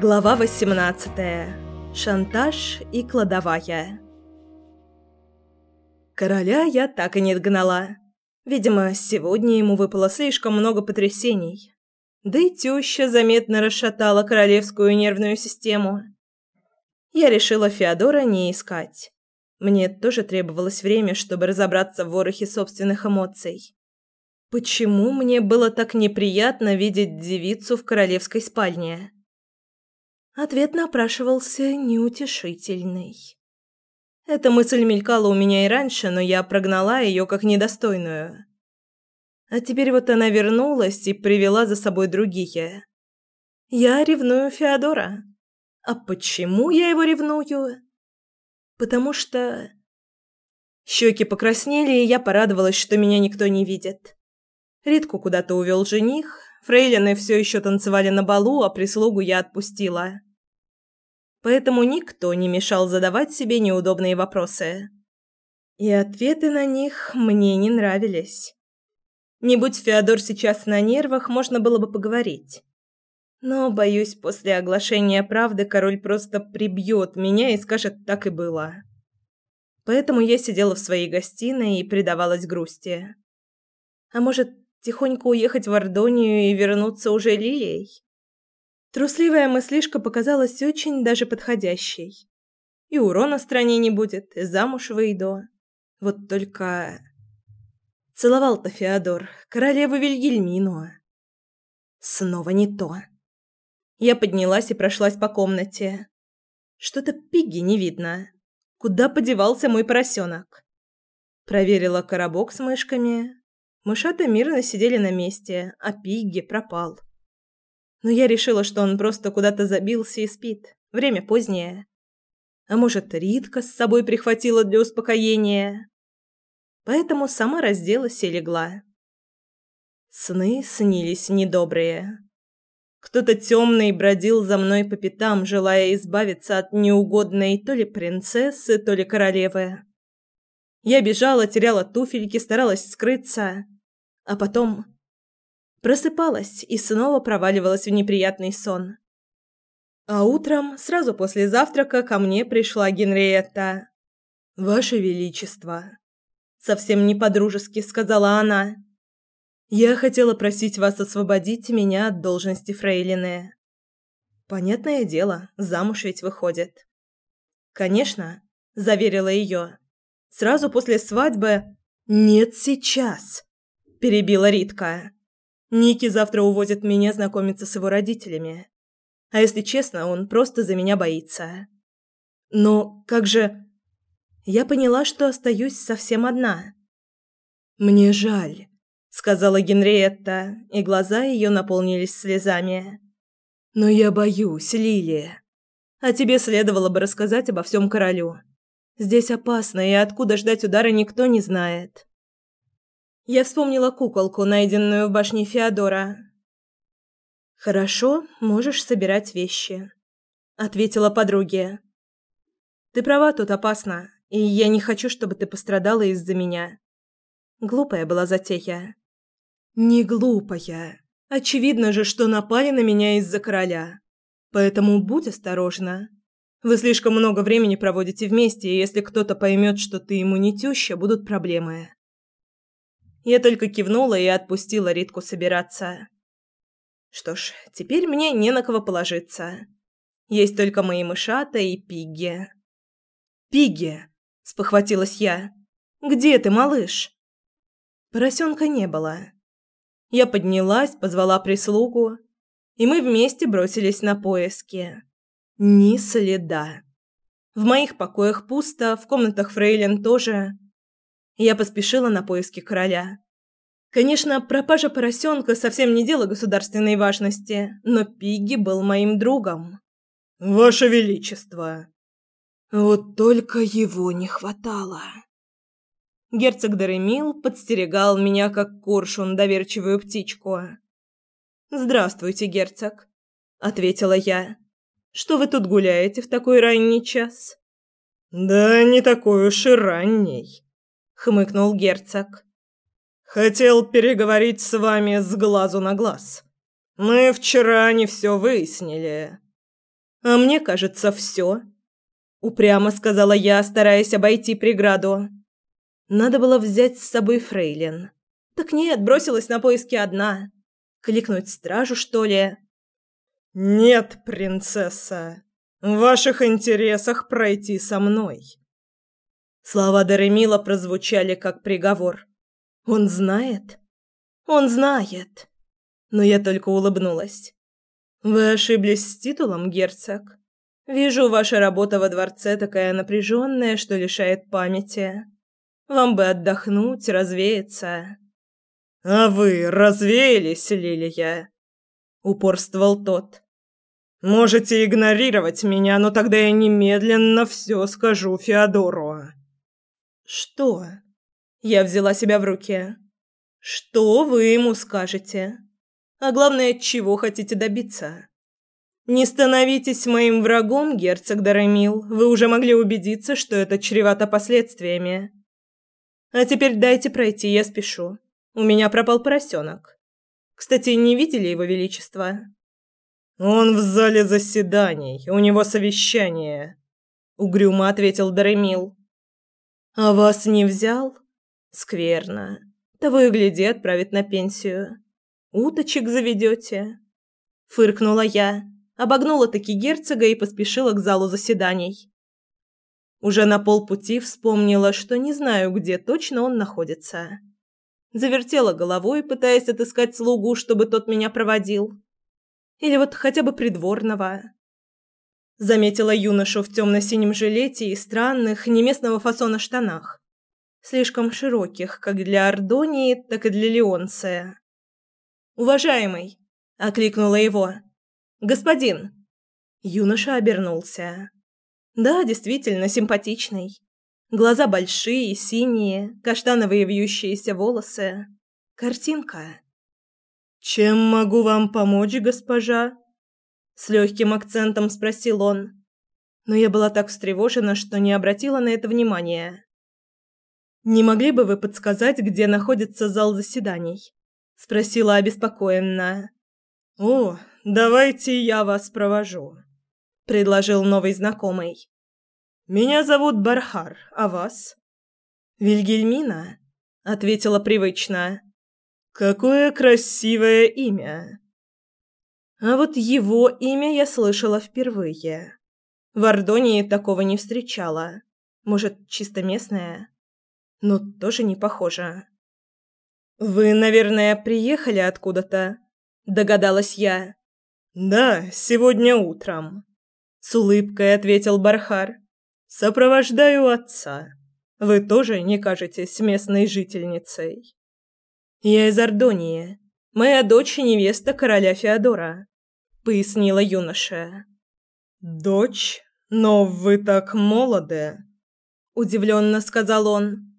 Глава 18. Шантаж и кладовая. Короля я так и не догнала. Видимо, сегодня ему выпало слишком много потрясений. Да и теща заметно расшатала королевскую нервную систему. Я решила Феодора не искать. Мне тоже требовалось время, чтобы разобраться в ворохе собственных эмоций. Почему мне было так неприятно видеть девицу в королевской спальне? Ответ напрашивался неутешительный. Эта мысль мелькала у меня и раньше, но я прогнала ее как недостойную. А теперь вот она вернулась и привела за собой другие. Я ревную Феодора. А почему я его ревную? Потому что... Щеки покраснели, и я порадовалась, что меня никто не видит. Ритку куда-то увел жених, фрейлины все еще танцевали на балу, а прислугу я отпустила поэтому никто не мешал задавать себе неудобные вопросы. И ответы на них мне не нравились. Не будь Феодор сейчас на нервах, можно было бы поговорить. Но, боюсь, после оглашения правды король просто прибьет меня и скажет «так и было». Поэтому я сидела в своей гостиной и предавалась грусти. А может, тихонько уехать в Ордонию и вернуться уже Лилией? Трусливая мыслишка показалась очень даже подходящей. И урона стране не будет, и замуж выйду. Вот только... Целовал-то Феодор королеву Вильгельмину. Снова не то. Я поднялась и прошлась по комнате. Что-то Пигги не видно. Куда подевался мой поросенок? Проверила коробок с мышками. Мышата мирно сидели на месте, а Пигги пропал но я решила, что он просто куда-то забился и спит. Время позднее. А может, Ритка с собой прихватила для успокоения. Поэтому сама разделась и легла. Сны снились недобрые. Кто-то темный бродил за мной по пятам, желая избавиться от неугодной то ли принцессы, то ли королевы. Я бежала, теряла туфельки, старалась скрыться, а потом просыпалась и снова проваливалась в неприятный сон. А утром, сразу после завтрака, ко мне пришла Генриетта. «Ваше Величество», — совсем не по-дружески сказала она, — «я хотела просить вас освободить меня от должности фрейлины». «Понятное дело, замуж ведь выходит». «Конечно», — заверила ее. «Сразу после свадьбы...» «Нет, сейчас», — перебила Ритка. Ники завтра увозит меня знакомиться с его родителями. А если честно, он просто за меня боится. Но как же... Я поняла, что остаюсь совсем одна. «Мне жаль», — сказала Генриетта, и глаза ее наполнились слезами. «Но я боюсь, Лилия. А тебе следовало бы рассказать обо всем королю. Здесь опасно, и откуда ждать удара никто не знает». Я вспомнила куколку, найденную в башне Феодора. «Хорошо, можешь собирать вещи», — ответила подруге. «Ты права, тут опасно, и я не хочу, чтобы ты пострадала из-за меня». Глупая была затея. «Не глупая. Очевидно же, что напали на меня из-за короля. Поэтому будь осторожна. Вы слишком много времени проводите вместе, и если кто-то поймет, что ты ему не теща, будут проблемы». Я только кивнула и отпустила Ритку собираться. Что ж, теперь мне не на кого положиться. Есть только мои мышата и Пигги. «Пигги!» – спохватилась я. «Где ты, малыш?» Поросенка не было. Я поднялась, позвала прислугу, и мы вместе бросились на поиски. Ни следа. В моих покоях пусто, в комнатах Фрейлин тоже – я поспешила на поиски короля. Конечно, пропажа поросенка совсем не дело государственной важности, но Пигги был моим другом. «Ваше Величество!» Вот только его не хватало. Герцог Даремил подстерегал меня, как коршун, доверчивую птичку. «Здравствуйте, герцог», — ответила я. «Что вы тут гуляете в такой ранний час?» «Да не такой уж и ранний», хмыкнул герцог. Хотел переговорить с вами с глазу на глаз. Мы вчера не все выяснили. А мне кажется, все. Упрямо сказала я, стараясь обойти преграду. Надо было взять с собой фрейлин. Так нет, бросилась на поиски одна. Кликнуть стражу, что ли? Нет, принцесса. В ваших интересах пройти со мной. Слова Даремила прозвучали как приговор. Он знает? Он знает. Но я только улыбнулась. Вы ошиблись с титулом, герцог. Вижу, ваша работа во дворце такая напряженная, что лишает памяти. Вам бы отдохнуть, развеяться. А вы развеялись, Лилия? Упорствовал тот. Можете игнорировать меня, но тогда я немедленно все скажу Феодору. Что? Я взяла себя в руки. Что вы ему скажете? А главное, чего хотите добиться? Не становитесь моим врагом, герцог Дарамил. Вы уже могли убедиться, что это чревато последствиями. А теперь дайте пройти, я спешу. У меня пропал поросенок. Кстати, не видели его величество? Он в зале заседаний, у него совещание, угрюмо ответил Даремил. А вас не взял? Скверно. Того и гляди, отправит на пенсию. Уточек заведете. Фыркнула я, обогнула таки герцога и поспешила к залу заседаний. Уже на полпути вспомнила, что не знаю, где точно он находится. Завертела головой, пытаясь отыскать слугу, чтобы тот меня проводил. Или вот хотя бы придворного. Заметила юношу в темно-синем жилете и странных, неместного фасона штанах. Слишком широких, как для Ордонии, так и для Леонция. «Уважаемый!» – окликнула его. «Господин!» Юноша обернулся. «Да, действительно, симпатичный. Глаза большие, синие, каштановые вьющиеся волосы. Картинка. «Чем могу вам помочь, госпожа?» С легким акцентом спросил он. Но я была так встревожена, что не обратила на это внимания. «Не могли бы вы подсказать, где находится зал заседаний?» Спросила обеспокоенно. «О, давайте я вас провожу», — предложил новый знакомый. «Меня зовут Бархар, а вас?» «Вильгельмина», — ответила привычно. Какое красивое имя. А вот его имя я слышала впервые. В Ордонии такого не встречала. Может, чисто местное? Но тоже не похоже. Вы, наверное, приехали откуда-то, догадалась я. Да, сегодня утром, с улыбкой ответил Бархар. Сопровождаю отца. Вы тоже не кажетесь местной жительницей. «Я из Ордонии. Моя дочь – невеста короля Феодора», – пояснила юноша. «Дочь? Но вы так молоды», – удивленно сказал он.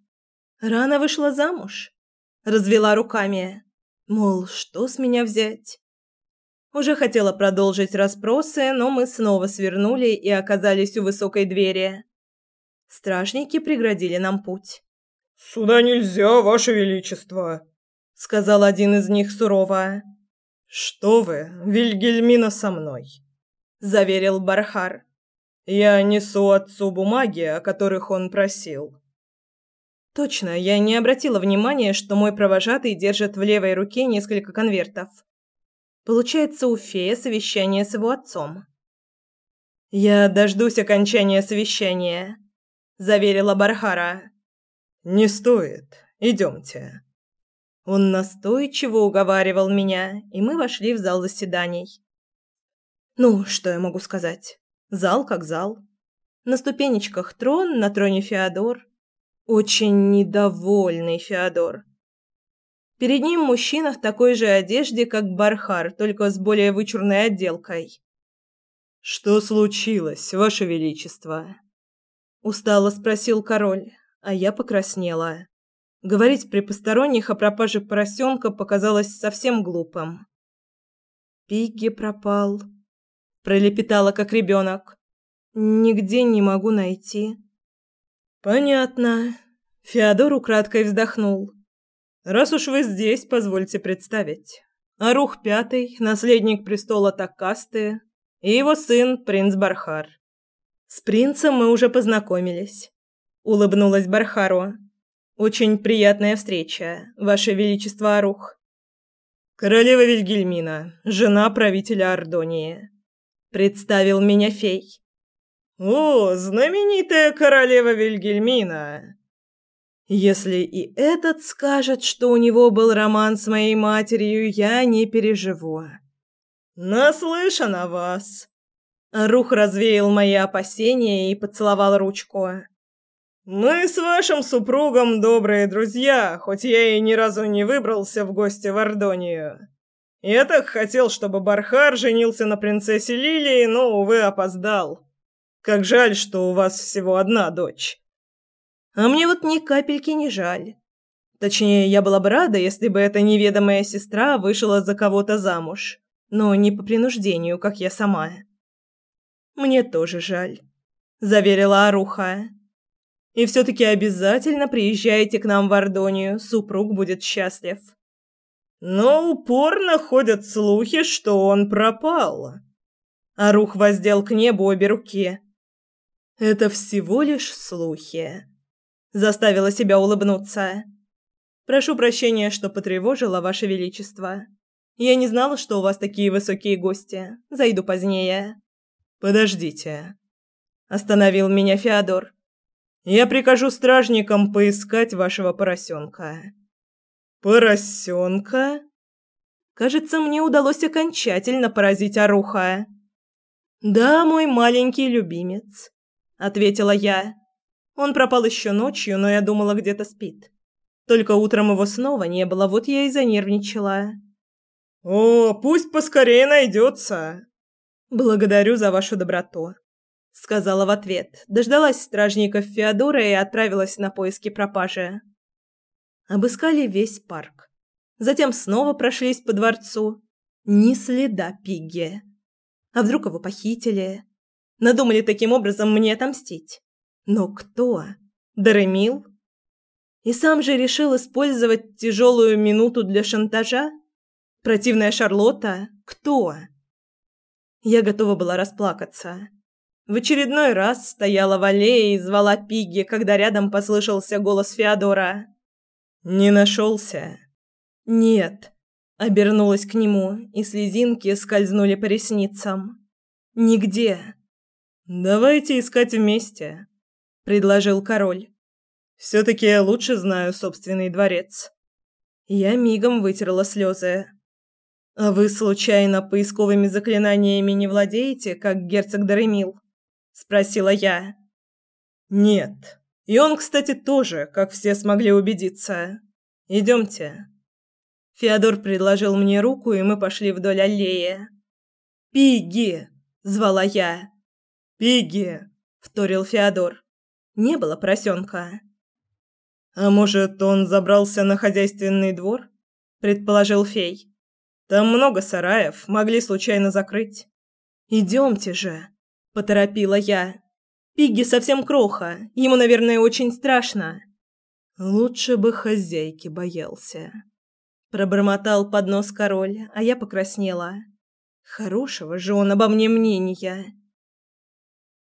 «Рано вышла замуж», – развела руками. Мол, что с меня взять? Уже хотела продолжить расспросы, но мы снова свернули и оказались у высокой двери. Стражники преградили нам путь. «Сюда нельзя, ваше величество!» сказал один из них сурово. Что вы, Вильгельмина со мной, заверил Бархар. Я несу отцу бумаги, о которых он просил. Точно, я не обратила внимания, что мой провожатый держит в левой руке несколько конвертов. Получается, у фея совещание с его отцом. Я дождусь окончания совещания, заверила Бархара. Не стоит. Идемте. Он настойчиво уговаривал меня, и мы вошли в зал заседаний. Ну, что я могу сказать? Зал как зал. На ступенечках трон, на троне Феодор. Очень недовольный Феодор. Перед ним мужчина в такой же одежде, как Бархар, только с более вычурной отделкой. «Что случилось, Ваше Величество?» Устало спросил король, а я покраснела. Говорить при посторонних о пропаже поросенка показалось совсем глупым. «Пигги пропал», – пролепетала как ребенок. «Нигде не могу найти». «Понятно». Феодор украдкой вздохнул. Раз уж вы здесь, позвольте представить. Арух Пятый, наследник престола Такасты, и его сын, принц Бархар. С принцем мы уже познакомились. Улыбнулась Бархару. Очень приятная встреча, ваше величество Арух. Королева Вильгельмина, жена правителя Ордонии. Представил меня фей. О, знаменитая королева Вильгельмина. Если и этот скажет, что у него был роман с моей матерью, я не переживу. Наслышан о вас. Рух развеял мои опасения и поцеловал ручку. Мы с вашим супругом добрые друзья, хоть я и ни разу не выбрался в гости в Ордонию. Я так хотел, чтобы Бархар женился на принцессе Лилии, но увы, опоздал. Как жаль, что у вас всего одна дочь. А мне вот ни капельки не жаль. Точнее, я была бы рада, если бы эта неведомая сестра вышла за кого-то замуж, но не по принуждению, как я сама. Мне тоже жаль, заверила Аруха. И все таки обязательно приезжайте к нам в Ордонию, супруг будет счастлив. Но упорно ходят слухи, что он пропал. Арух воздел к небу обе руки. Это всего лишь слухи заставила себя улыбнуться. Прошу прощения, что потревожила ваше величество. Я не знала, что у вас такие высокие гости. Зайду позднее. Подождите. Остановил меня Феодор. Я прикажу стражникам поискать вашего поросенка. Поросенка? Кажется, мне удалось окончательно поразить Аруха. Да, мой маленький любимец, ответила я. Он пропал еще ночью, но я думала, где-то спит. Только утром его снова не было, вот я и занервничала. О, пусть поскорее найдется. Благодарю за вашу доброту, сказала в ответ. Дождалась стражников Феодора и отправилась на поиски пропажи. Обыскали весь парк. Затем снова прошлись по дворцу. Ни следа Пигги. А вдруг его похитили? Надумали таким образом мне отомстить. Но кто? Даремил? И сам же решил использовать тяжелую минуту для шантажа? Противная Шарлотта? Кто? Я готова была расплакаться. В очередной раз стояла в аллее и звала Пигги, когда рядом послышался голос Феодора. «Не нашелся?» «Нет», — обернулась к нему, и слезинки скользнули по ресницам. «Нигде». «Давайте искать вместе», – предложил король. «Все-таки я лучше знаю собственный дворец». Я мигом вытерла слезы. «А вы, случайно, поисковыми заклинаниями не владеете, как герцог Даремил?» – спросила я. «Нет. И он, кстати, тоже, как все смогли убедиться. Идемте». Феодор предложил мне руку, и мы пошли вдоль аллеи. «Пиги!» – звала я. «Пиги!» – вторил Феодор. Не было поросенка. «А может, он забрался на хозяйственный двор?» – предположил фей. «Там много сараев, могли случайно закрыть». «Идемте же», – поторопила я. «Пигги совсем кроха, ему, наверное, очень страшно». «Лучше бы хозяйки боялся», – пробормотал под нос король, а я покраснела. «Хорошего же он обо мне мнения».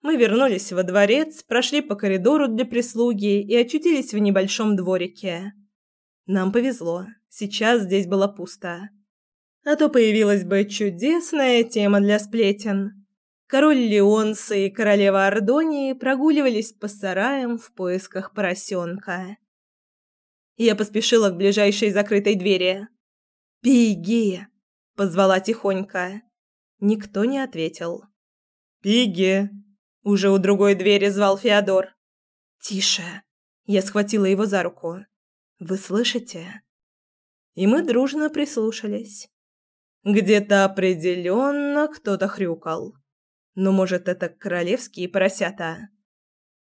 Мы вернулись во дворец, прошли по коридору для прислуги и очутились в небольшом дворике. Нам повезло. Сейчас здесь было пусто. А то появилась бы чудесная тема для сплетен. Король Леонса и королева Ордонии прогуливались по сараям в поисках поросенка. Я поспешила к ближайшей закрытой двери. «Пиги!» – позвала тихонько. Никто не ответил. «Пиги!» Уже у другой двери звал Феодор. «Тише!» Я схватила его за руку. «Вы слышите?» И мы дружно прислушались. Где-то определенно кто-то хрюкал. Но, может, это королевские поросята?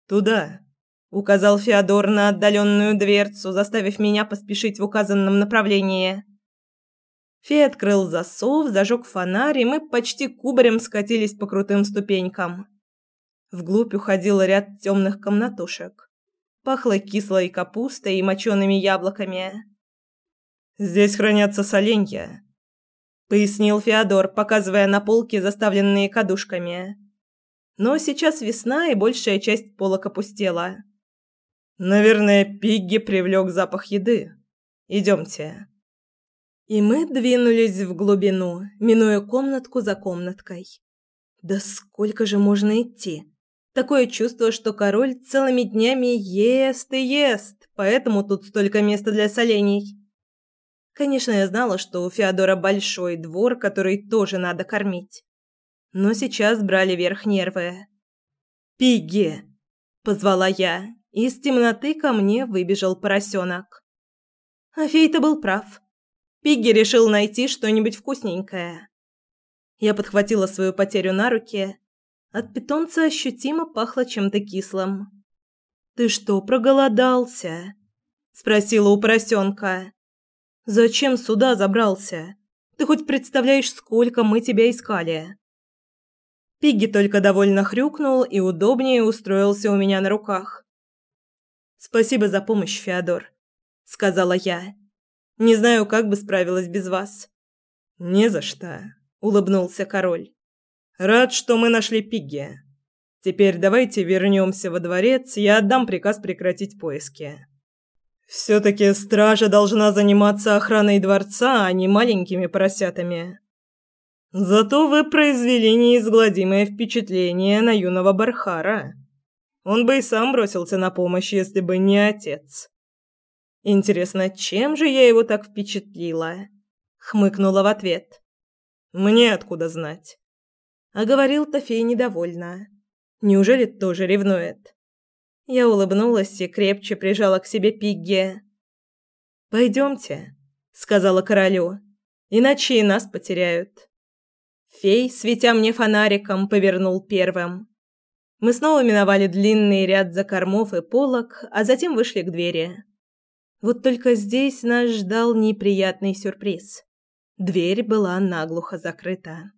«Туда!» — указал Феодор на отдаленную дверцу, заставив меня поспешить в указанном направлении. Фей открыл засов, зажег фонарь, и мы почти кубарем скатились по крутым ступенькам. Вглубь уходил ряд темных комнатушек. Пахло кислой капустой и мочеными яблоками. Здесь хранятся соленья, пояснил Феодор, показывая на полки, заставленные кадушками. Но сейчас весна, и большая часть полок опустела. Наверное, Пигги привлек запах еды. Идемте. И мы двинулись в глубину, минуя комнатку за комнаткой. Да сколько же можно идти? Такое чувство, что король целыми днями ест и ест, поэтому тут столько места для солений. Конечно, я знала, что у Феодора большой двор, который тоже надо кормить. Но сейчас брали верх нервы. «Пигги!» – позвала я. Из темноты ко мне выбежал поросенок. Афейта был прав. Пигги решил найти что-нибудь вкусненькое. Я подхватила свою потерю на руки. От питомца ощутимо пахло чем-то кислым. «Ты что, проголодался?» – спросила у поросенка. «Зачем сюда забрался? Ты хоть представляешь, сколько мы тебя искали?» Пигги только довольно хрюкнул и удобнее устроился у меня на руках. «Спасибо за помощь, Феодор», — сказала я. «Не знаю, как бы справилась без вас». «Не за что», — улыбнулся король. «Рад, что мы нашли Пигги. Теперь давайте вернемся во дворец, я отдам приказ прекратить поиски». «Все-таки стража должна заниматься охраной дворца, а не маленькими поросятами». «Зато вы произвели неизгладимое впечатление на юного Бархара». Он бы и сам бросился на помощь, если бы не отец. Интересно, чем же я его так впечатлила? Хмыкнула в ответ. Мне откуда знать? А говорил Тофей недовольно. Неужели тоже ревнует? Я улыбнулась и крепче прижала к себе Пигги. «Пойдемте», — сказала королю, — «иначе и нас потеряют». Фей, светя мне фонариком, повернул первым. Мы снова миновали длинный ряд закормов и полок, а затем вышли к двери. Вот только здесь нас ждал неприятный сюрприз. Дверь была наглухо закрыта.